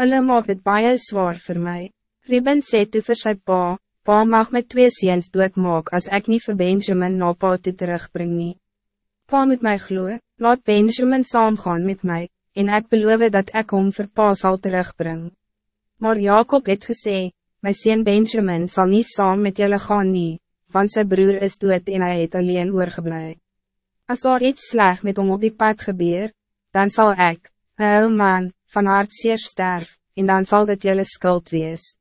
Hulle maak het baie zwaar voor mij. Reuben sê toe vir sy pa, pa mag met twee seens doodmaak as ek niet voor Benjamin na pa toe terugbring nie. Pa moet mij gloe, laat Benjamin saamgaan met mij, en ik beloof dat ik hom vir pa sal terugbring. Maar Jacob het gesê, my sien Benjamin zal niet saam met julle gaan nie, want sy broer is dood en hy het alleen oorgeblij. As daar iets sleg met hom op die pad gebeur, dan zal ik, een man, van hart zeer sterf, en dan zal dit julle skuld wees.